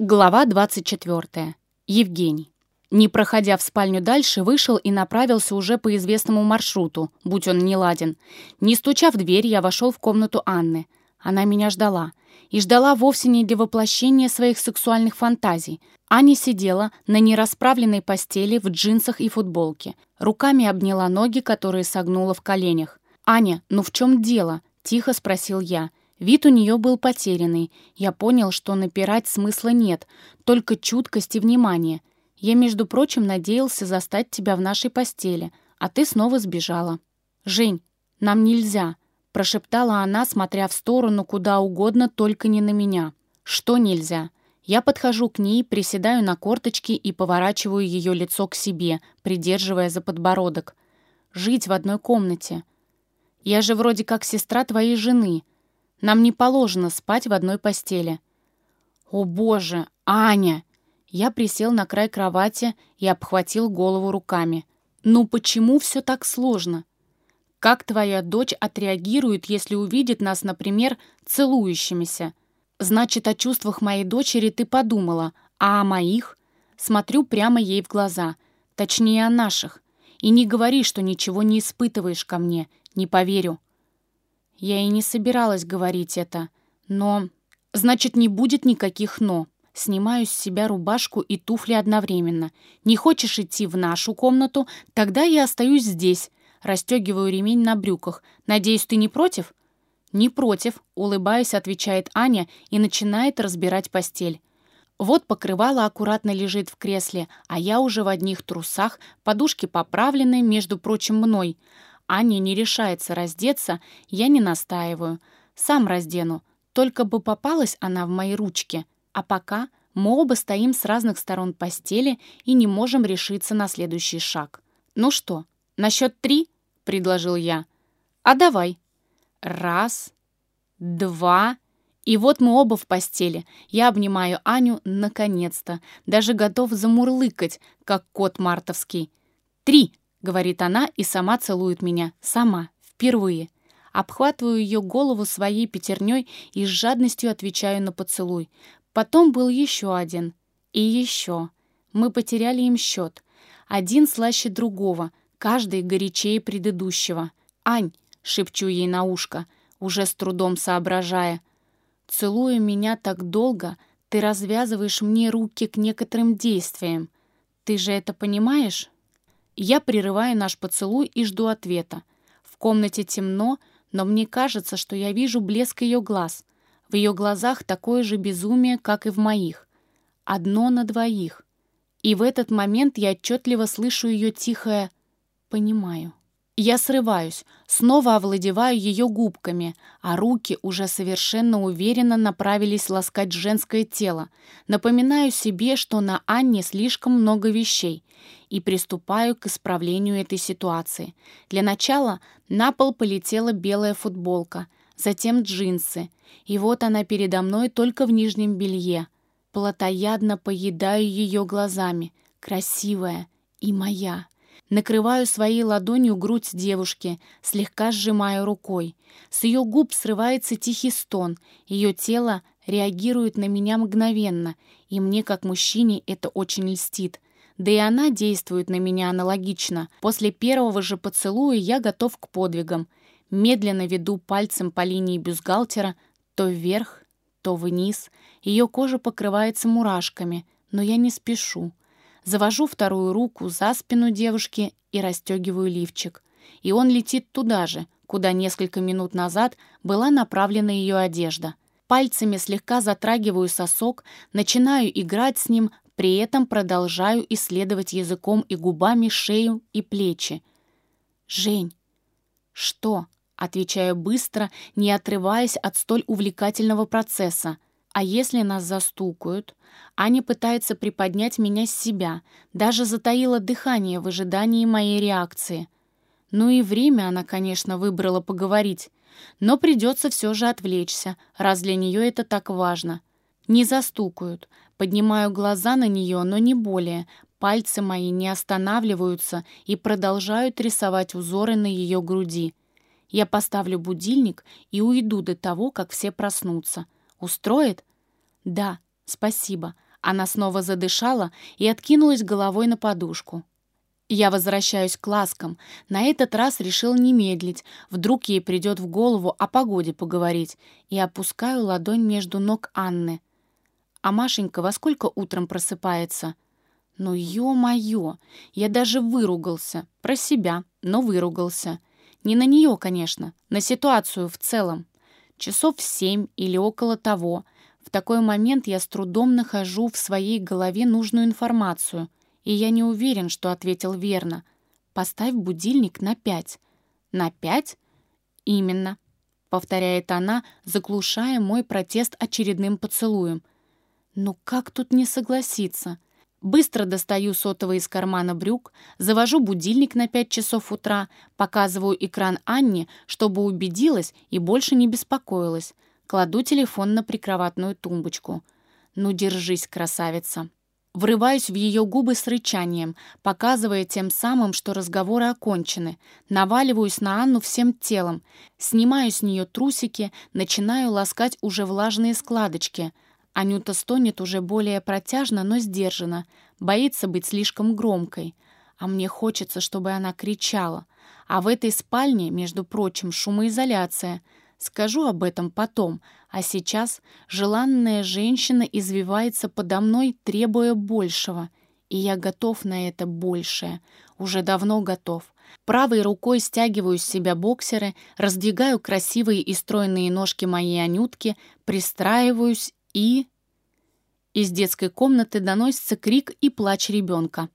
Глава 24. Евгений. Не проходя в спальню дальше, вышел и направился уже по известному маршруту, будь он не ладен. Не стуча в дверь, я вошел в комнату Анны. Она меня ждала. И ждала вовсе не для воплощения своих сексуальных фантазий. Аня сидела на нерасправленной постели в джинсах и футболке. Руками обняла ноги, которые согнула в коленях. «Аня, ну в чем дело?» — тихо спросил я. Вид у нее был потерянный. Я понял, что напирать смысла нет, только чуткость и внимание. Я, между прочим, надеялся застать тебя в нашей постели, а ты снова сбежала. «Жень, нам нельзя», — прошептала она, смотря в сторону куда угодно, только не на меня. «Что нельзя?» Я подхожу к ней, приседаю на корточки и поворачиваю ее лицо к себе, придерживая за подбородок. «Жить в одной комнате. Я же вроде как сестра твоей жены», нам не положено спать в одной постели». «О боже, Аня!» Я присел на край кровати и обхватил голову руками. «Ну почему все так сложно? Как твоя дочь отреагирует, если увидит нас, например, целующимися? Значит, о чувствах моей дочери ты подумала, а о моих?» Смотрю прямо ей в глаза, точнее, о наших. И не говори, что ничего не испытываешь ко мне, не поверю. Я и не собиралась говорить это, но... Значит, не будет никаких «но». Снимаю с себя рубашку и туфли одновременно. Не хочешь идти в нашу комнату? Тогда я остаюсь здесь. Расстегиваю ремень на брюках. Надеюсь, ты не против? Не против, улыбаясь, отвечает Аня и начинает разбирать постель. Вот покрывало аккуратно лежит в кресле, а я уже в одних трусах, подушки поправлены, между прочим, мной. Аня не решается раздеться, я не настаиваю. Сам раздену, только бы попалась она в мои ручки. А пока мы оба стоим с разных сторон постели и не можем решиться на следующий шаг. «Ну что, на счет три?» — предложил я. «А давай». Раз, два... И вот мы оба в постели. Я обнимаю Аню наконец-то. Даже готов замурлыкать, как кот мартовский. «Три!» Говорит она и сама целует меня. Сама. Впервые. Обхватываю ее голову своей пятерней и с жадностью отвечаю на поцелуй. Потом был еще один. И еще. Мы потеряли им счет. Один слаще другого, каждый горячее предыдущего. «Ань!» — шепчу ей на ушко, уже с трудом соображая. «Целуя меня так долго, ты развязываешь мне руки к некоторым действиям. Ты же это понимаешь?» Я прерываю наш поцелуй и жду ответа. В комнате темно, но мне кажется, что я вижу блеск ее глаз. В ее глазах такое же безумие, как и в моих. Одно на двоих. И в этот момент я отчетливо слышу ее тихое «понимаю». Я срываюсь, снова овладеваю ее губками, а руки уже совершенно уверенно направились ласкать женское тело. Напоминаю себе, что на Анне слишком много вещей, и приступаю к исправлению этой ситуации. Для начала на пол полетела белая футболка, затем джинсы, и вот она передо мной только в нижнем белье. Платоядно поедаю ее глазами, красивая и моя. Накрываю своей ладонью грудь девушки, слегка сжимаю рукой. С ее губ срывается тихий стон. Ее тело реагирует на меня мгновенно, и мне, как мужчине, это очень льстит. Да и она действует на меня аналогично. После первого же поцелуя я готов к подвигам. Медленно веду пальцем по линии бюстгальтера то вверх, то вниз. Ее кожа покрывается мурашками, но я не спешу. Завожу вторую руку за спину девушки и расстегиваю лифчик. И он летит туда же, куда несколько минут назад была направлена ее одежда. Пальцами слегка затрагиваю сосок, начинаю играть с ним, при этом продолжаю исследовать языком и губами шею и плечи. «Жень!» «Что?» — отвечаю быстро, не отрываясь от столь увлекательного процесса. А если нас застукают? Аня пытается приподнять меня с себя, даже затаила дыхание в ожидании моей реакции. Ну и время она, конечно, выбрала поговорить, но придется все же отвлечься, раз для нее это так важно. Не застукают. Поднимаю глаза на нее, но не более. Пальцы мои не останавливаются и продолжают рисовать узоры на ее груди. Я поставлю будильник и уйду до того, как все проснутся. Устроит? Да, спасибо. Она снова задышала и откинулась головой на подушку. Я возвращаюсь к ласкам. На этот раз решил не медлить. Вдруг ей придет в голову о погоде поговорить. И опускаю ладонь между ног Анны. А Машенька во сколько утром просыпается? Ну, ё-моё! Я даже выругался. Про себя, но выругался. Не на нее, конечно, на ситуацию в целом. Часов в семь или около того. В такой момент я с трудом нахожу в своей голове нужную информацию — и я не уверен, что ответил верно. Поставь будильник на пять. На пять? Именно. Повторяет она, заглушая мой протест очередным поцелуем. Ну как тут не согласиться? Быстро достаю сотовый из кармана брюк, завожу будильник на 5 часов утра, показываю экран Анне, чтобы убедилась и больше не беспокоилась. Кладу телефон на прикроватную тумбочку. «Ну, держись, красавица!» Врываюсь в ее губы с рычанием, показывая тем самым, что разговоры окончены. Наваливаюсь на Анну всем телом. Снимаю с нее трусики, начинаю ласкать уже влажные складочки. Анюта стонет уже более протяжно, но сдержанно. Боится быть слишком громкой. А мне хочется, чтобы она кричала. А в этой спальне, между прочим, шумоизоляция — Скажу об этом потом, а сейчас желанная женщина извивается подо мной, требуя большего. И я готов на это большее. Уже давно готов. Правой рукой стягиваю с себя боксеры, раздвигаю красивые и стройные ножки моей Анютки, пристраиваюсь и... Из детской комнаты доносится крик и плач ребенка.